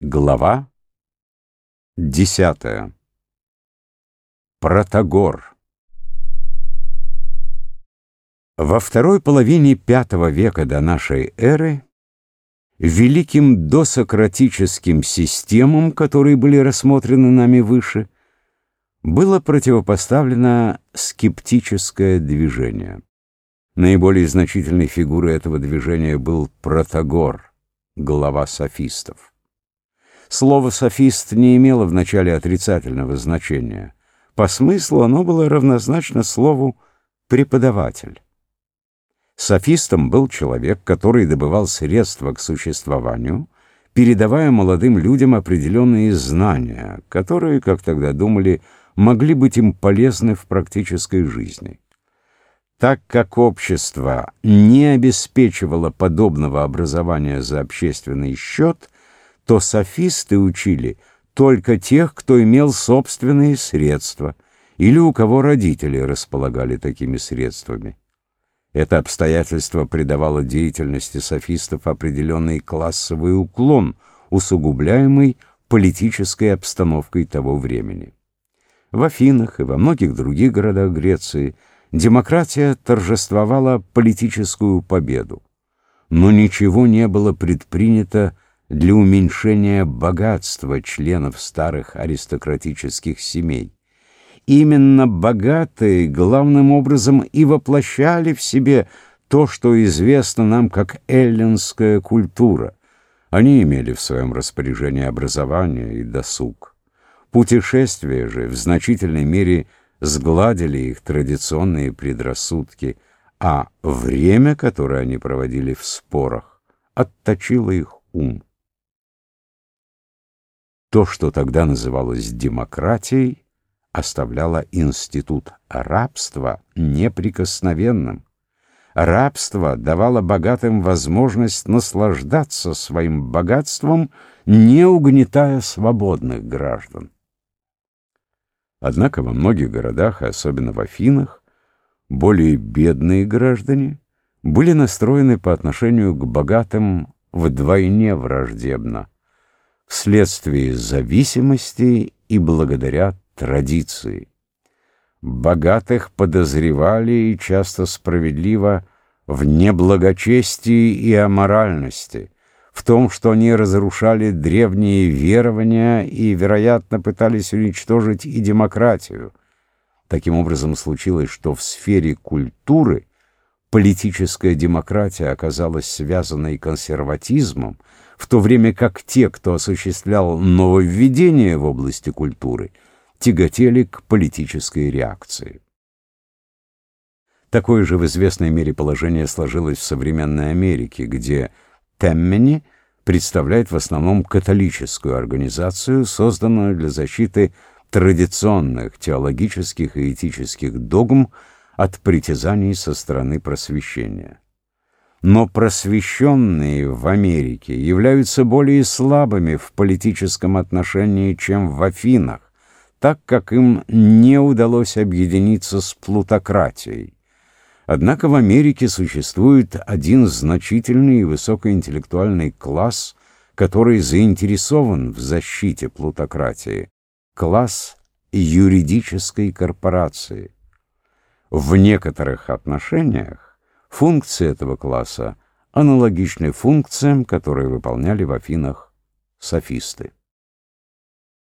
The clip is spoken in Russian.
Глава десятая. Протагор. Во второй половине пятого века до нашей эры великим досократическим системам, которые были рассмотрены нами выше, было противопоставлено скептическое движение. Наиболее значительной фигурой этого движения был Протагор, глава софистов. Слово «софист» не имело вначале отрицательного значения. По смыслу оно было равнозначно слову «преподаватель». Софистом был человек, который добывал средства к существованию, передавая молодым людям определенные знания, которые, как тогда думали, могли быть им полезны в практической жизни. Так как общество не обеспечивало подобного образования за общественный счет – то софисты учили только тех, кто имел собственные средства или у кого родители располагали такими средствами. Это обстоятельство придавало деятельности софистов определенный классовый уклон, усугубляемый политической обстановкой того времени. В Афинах и во многих других городах Греции демократия торжествовала политическую победу, но ничего не было предпринято для уменьшения богатства членов старых аристократических семей. Именно богатые главным образом и воплощали в себе то, что известно нам как эллинская культура. Они имели в своем распоряжении образование и досуг. Путешествия же в значительной мере сгладили их традиционные предрассудки, а время, которое они проводили в спорах, отточило их ум. То, что тогда называлось демократией, оставляло институт рабства неприкосновенным. Рабство давало богатым возможность наслаждаться своим богатством, не угнетая свободных граждан. Однако во многих городах, особенно в Афинах, более бедные граждане были настроены по отношению к богатым вдвойне враждебно вследствие зависимости и благодаря традиции. Богатых подозревали и часто справедливо в неблагочестии и аморальности, в том, что они разрушали древние верования и, вероятно, пытались уничтожить и демократию. Таким образом, случилось, что в сфере культуры политическая демократия оказалась связанной консерватизмом, в то время как те, кто осуществлял нововведения в области культуры, тяготели к политической реакции. Такое же в известной мере положение сложилось в современной Америке, где Теммени представляет в основном католическую организацию, созданную для защиты традиционных теологических и этических догм от притязаний со стороны просвещения но просвещенные в Америке являются более слабыми в политическом отношении, чем в Афинах, так как им не удалось объединиться с плутократией. Однако в Америке существует один значительный и высокоинтеллектуальный класс, который заинтересован в защите плутократии – класс юридической корпорации. В некоторых отношениях Функции этого класса аналогичны функциям, которые выполняли в Афинах софисты.